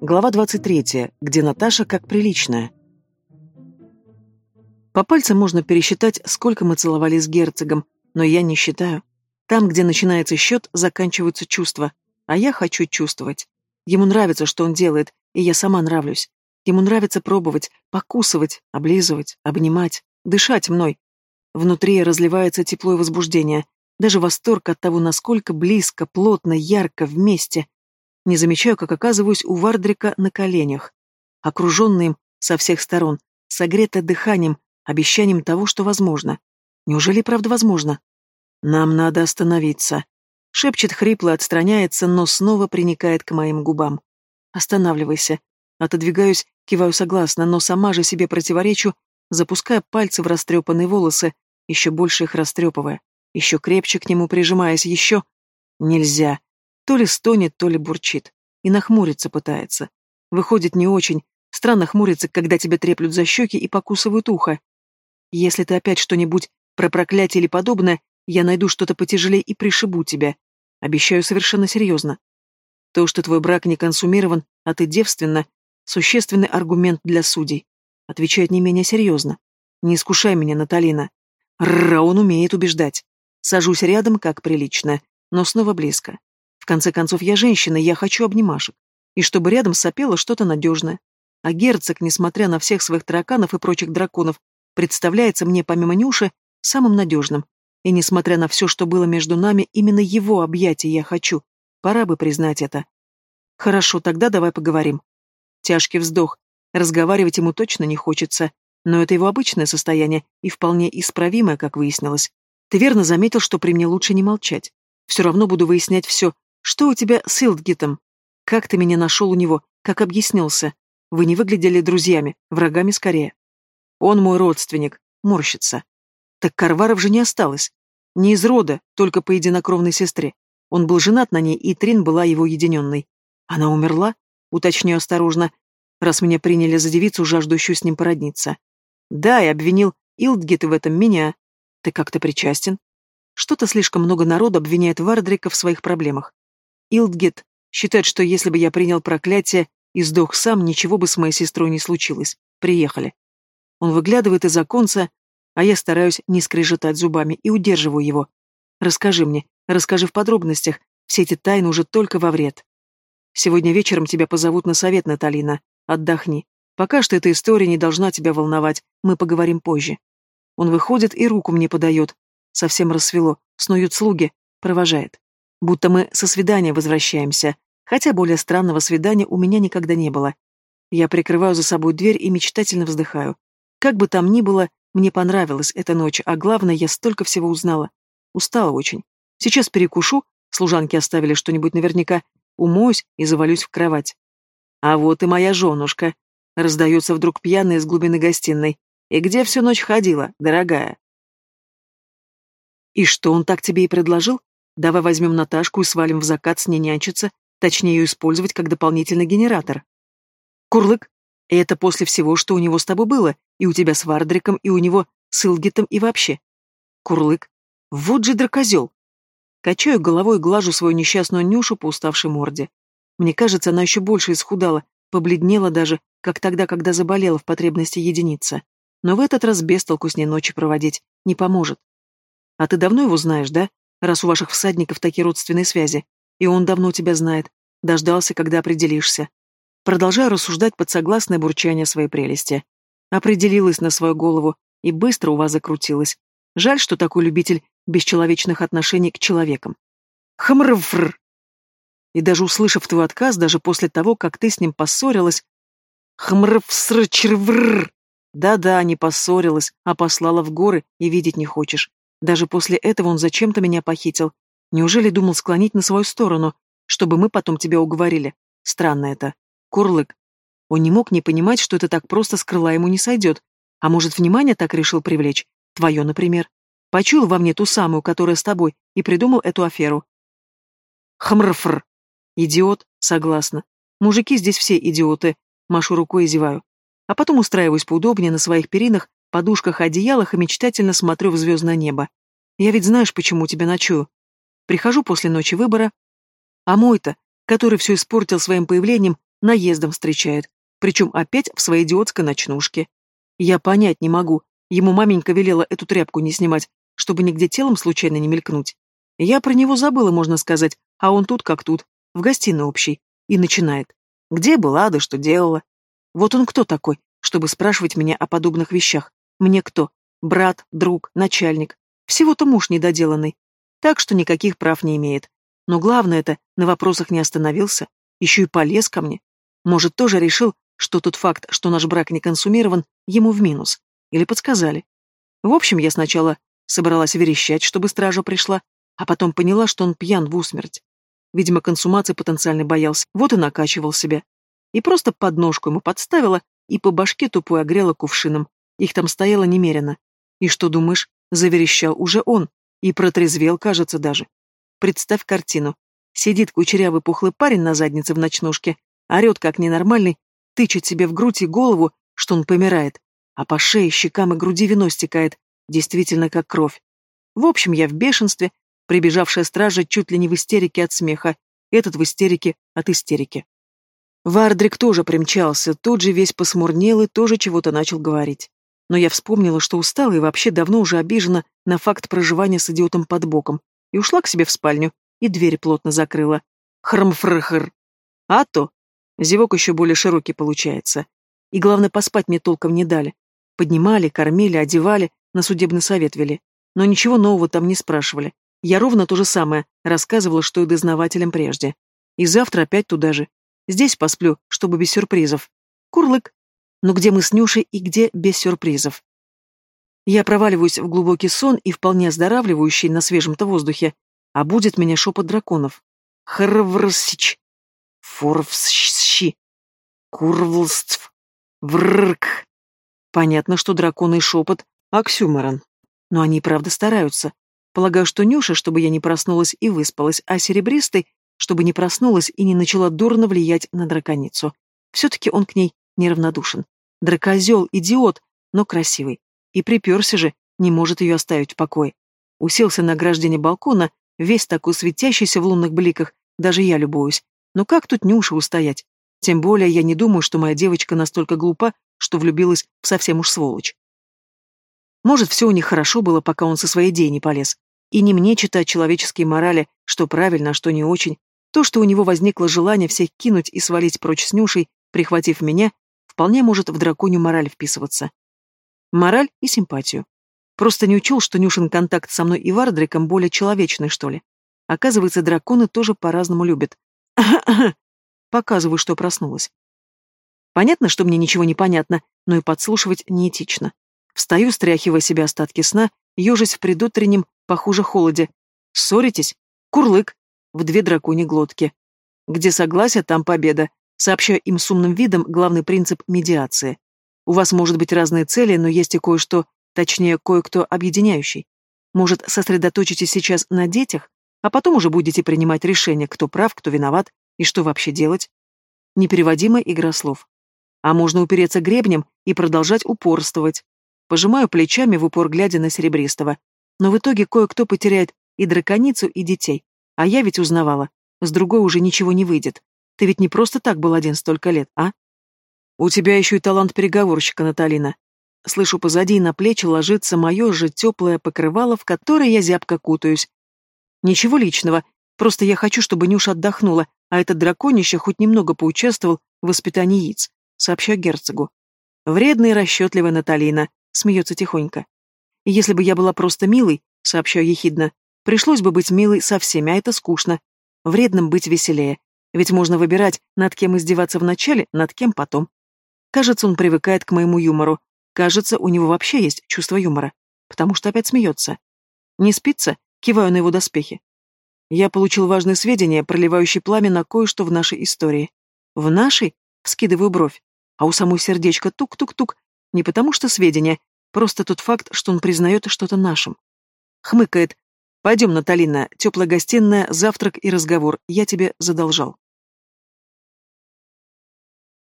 Глава 23, где Наташа как приличная. По пальцам можно пересчитать, сколько мы целовались с герцогом, но я не считаю. Там, где начинается счет, заканчиваются чувства, а я хочу чувствовать. Ему нравится, что он делает, и я сама нравлюсь. Ему нравится пробовать, покусывать, облизывать, обнимать, дышать мной. Внутри разливается тепло и возбуждение, даже восторг от того, насколько близко, плотно, ярко, вместе. Не замечаю, как оказываюсь у Вардрика на коленях, окруженный им со всех сторон, согретый дыханием, обещанием того, что возможно. Неужели правда возможно? Нам надо остановиться. Шепчет хрипло, отстраняется, но снова приникает к моим губам. Останавливайся. Отодвигаюсь, киваю согласно, но сама же себе противоречу, запуская пальцы в растрепанные волосы, еще больше их растрепывая, еще крепче к нему прижимаясь, еще... Нельзя. То ли стонет, то ли бурчит. И нахмуриться пытается. Выходит не очень. Странно хмуриться, когда тебя треплют за щеки и покусывают ухо. Если ты опять что-нибудь про проклятие или подобное, я найду что-то потяжелее и пришибу тебя. Обещаю совершенно серьезно. То, что твой брак не консумирован, а ты девственна, существенный аргумент для судей. Отвечает не менее серьезно. Не искушай меня, Наталина. Рра, он умеет убеждать. Сажусь рядом, как прилично, но снова близко. В конце концов, я женщина, я хочу обнимашек. И чтобы рядом сопело что-то надежное. А герцог, несмотря на всех своих тараканов и прочих драконов, представляется мне, помимо Нюши, самым надежным. И несмотря на все, что было между нами, именно его объятия я хочу. Пора бы признать это. Хорошо, тогда давай поговорим. Тяжкий вздох. Разговаривать ему точно не хочется. Но это его обычное состояние и вполне исправимое, как выяснилось. Ты верно заметил, что при мне лучше не молчать. Все равно буду выяснять все, что у тебя с Илдгитом? Как ты меня нашел у него? Как объяснился? Вы не выглядели друзьями, врагами скорее. Он мой родственник, морщится. Так Карваров же не осталось. Не из рода, только по единокровной сестре. Он был женат на ней, и Трин была его единенной. Она умерла? Уточню осторожно, раз меня приняли за девицу, жаждущую с ним породниться. Да, и обвинил Илдгит в этом меня. Ты как-то причастен? Что-то слишком много народу обвиняет Вардрика в своих проблемах. Илдгет считает, что если бы я принял проклятие и сдох сам, ничего бы с моей сестрой не случилось. Приехали. Он выглядывает из оконца, а я стараюсь не скрежетать зубами и удерживаю его. Расскажи мне, расскажи в подробностях, все эти тайны уже только во вред. Сегодня вечером тебя позовут на совет, Наталина. Отдохни. Пока что эта история не должна тебя волновать, мы поговорим позже. Он выходит и руку мне подает. Совсем рассвело, снуют слуги, провожает будто мы со свидания возвращаемся, хотя более странного свидания у меня никогда не было. Я прикрываю за собой дверь и мечтательно вздыхаю. Как бы там ни было, мне понравилась эта ночь, а главное, я столько всего узнала. Устала очень. Сейчас перекушу, служанки оставили что-нибудь наверняка, умоюсь и завалюсь в кровать. А вот и моя женушка. Раздается вдруг пьяная из глубины гостиной. И где всю ночь ходила, дорогая? И что он так тебе и предложил? Давай возьмем Наташку и свалим в закат с ней нянчиться, точнее ее использовать как дополнительный генератор. Курлык, это после всего, что у него с тобой было, и у тебя с Вардриком, и у него с Илгитом, и вообще. Курлык, вот же дракозел. Качаю головой и глажу свою несчастную Нюшу по уставшей морде. Мне кажется, она еще больше исхудала, побледнела даже, как тогда, когда заболела в потребности единица. Но в этот раз без толку с ней ночи проводить не поможет. А ты давно его знаешь, да? раз у ваших всадников такие родственные связи. И он давно тебя знает. Дождался, когда определишься. Продолжаю рассуждать под согласное бурчание своей прелести. Определилась на свою голову и быстро у вас закрутилась. Жаль, что такой любитель бесчеловечных отношений к человекам. Хмрвр. И даже услышав твой отказ, даже после того, как ты с ним поссорилась, хмрвсрчрвр. Да-да, не поссорилась, а послала в горы и видеть не хочешь. Даже после этого он зачем-то меня похитил. Неужели думал склонить на свою сторону, чтобы мы потом тебя уговорили? Странно это. Курлык. Он не мог не понимать, что это так просто с крыла ему не сойдет. А может, внимание так решил привлечь? Твое, например. Почуял во мне ту самую, которая с тобой, и придумал эту аферу. Хмрфр. Идиот, согласна. Мужики здесь все идиоты. Машу рукой и зеваю. А потом устраиваюсь поудобнее на своих перинах подушках, одеялах и мечтательно смотрю в звездное небо. Я ведь знаешь, почему у тебя ночую. Прихожу после ночи выбора. А мой-то, который все испортил своим появлением, наездом встречает, причем опять в своей идиотской ночнушке. Я понять не могу, ему маменька велела эту тряпку не снимать, чтобы нигде телом случайно не мелькнуть. Я про него забыла, можно сказать, а он тут как тут, в гостиной общей, и начинает. Где была, да что делала? Вот он кто такой, чтобы спрашивать меня о подобных вещах? Мне кто? Брат, друг, начальник. Всего-то муж недоделанный. Так что никаких прав не имеет. Но главное это, на вопросах не остановился, еще и полез ко мне. Может, тоже решил, что тот факт, что наш брак не консумирован, ему в минус. Или подсказали. В общем, я сначала собралась верещать, чтобы стража пришла, а потом поняла, что он пьян в усмерть. Видимо, консумации потенциально боялся, вот и накачивал себя. И просто подножку ему подставила и по башке тупой огрела кувшином. Их там стояло немерено. И что думаешь, заверещал уже он. И протрезвел, кажется, даже. Представь картину. Сидит кучерявый пухлый парень на заднице в ночнушке, орет как ненормальный, тычет себе в грудь и голову, что он помирает, а по шее, щекам и груди вино стекает, действительно как кровь. В общем, я в бешенстве, прибежавшая стража чуть ли не в истерике от смеха, этот в истерике от истерики. Вардрик тоже примчался, тут же весь посмурнел и тоже чего-то начал говорить. Но я вспомнила, что устала и вообще давно уже обижена на факт проживания с идиотом под боком, и ушла к себе в спальню, и дверь плотно закрыла. Хрмфрхр. А то. Зевок еще более широкий получается. И главное, поспать мне толком не дали. Поднимали, кормили, одевали, на судебный совет вели. Но ничего нового там не спрашивали. Я ровно то же самое рассказывала, что и дознавателям прежде. И завтра опять туда же. Здесь посплю, чтобы без сюрпризов. Курлык. Но где мы с Нюшей и где без сюрпризов? Я проваливаюсь в глубокий сон и вполне оздоравливающий на свежем-то воздухе, а будет меня шепот драконов. Хрврсич. Форвсщи. Курвлств. Вррк. Понятно, что драконы и шепот — оксюморон. Но они правда стараются. Полагаю, что Нюша, чтобы я не проснулась и выспалась, а серебристый, чтобы не проснулась и не начала дурно влиять на драконицу. Все-таки он к ней неравнодушен. Дракозел, идиот, но красивый. И приперся же, не может ее оставить в покое. Уселся на ограждение балкона, весь такой светящийся в лунных бликах, даже я любуюсь. Но как тут Нюша устоять? Тем более я не думаю, что моя девочка настолько глупа, что влюбилась в совсем уж сволочь. Может, все у них хорошо было, пока он со своей идеей не полез. И не мне читать человеческие морали, что правильно, а что не очень. То, что у него возникло желание всех кинуть и свалить прочь с Нюшей, прихватив меня, вполне может в драконью мораль вписываться. Мораль и симпатию. Просто не учел, что Нюшин контакт со мной и Вардриком более человечный, что ли. Оказывается, драконы тоже по-разному любят. Показываю, что проснулась. Понятно, что мне ничего не понятно, но и подслушивать неэтично. Встаю, стряхивая себе остатки сна, ежась в предутреннем, похуже холоде. Ссоритесь? Курлык. В две драконьи глотки. Где согласие, там победа. Сообщаю им с умным видом главный принцип медиации. У вас может быть разные цели, но есть и кое-что, точнее, кое-кто объединяющий. Может, сосредоточитесь сейчас на детях, а потом уже будете принимать решение, кто прав, кто виноват и что вообще делать? Непереводимая игра слов. А можно упереться гребнем и продолжать упорствовать. Пожимаю плечами в упор, глядя на Серебристого. Но в итоге кое-кто потеряет и драконицу, и детей. А я ведь узнавала. С другой уже ничего не выйдет. Ты ведь не просто так был один столько лет, а? У тебя еще и талант переговорщика, Наталина. Слышу позади и на плечи ложится мое же теплое покрывало, в которое я зябко кутаюсь. Ничего личного, просто я хочу, чтобы Нюша отдохнула, а этот драконище хоть немного поучаствовал в воспитании яиц, сообщаю герцогу. Вредная и расчетливая Наталина, смеется тихонько. Если бы я была просто милой, сообщаю ехидно, пришлось бы быть милой со всеми, а это скучно. Вредным быть веселее, ведь можно выбирать, над кем издеваться вначале, над кем потом. Кажется, он привыкает к моему юмору. Кажется, у него вообще есть чувство юмора. Потому что опять смеется. Не спится? Киваю на его доспехи. Я получил важные сведения, проливающие пламя на кое-что в нашей истории. В нашей? Вскидываю бровь. А у самой сердечко тук-тук-тук. Не потому что сведения, просто тот факт, что он признает что-то нашим. Хмыкает. Пойдем, Наталина, теплая гостиная, завтрак и разговор. Я тебе задолжал.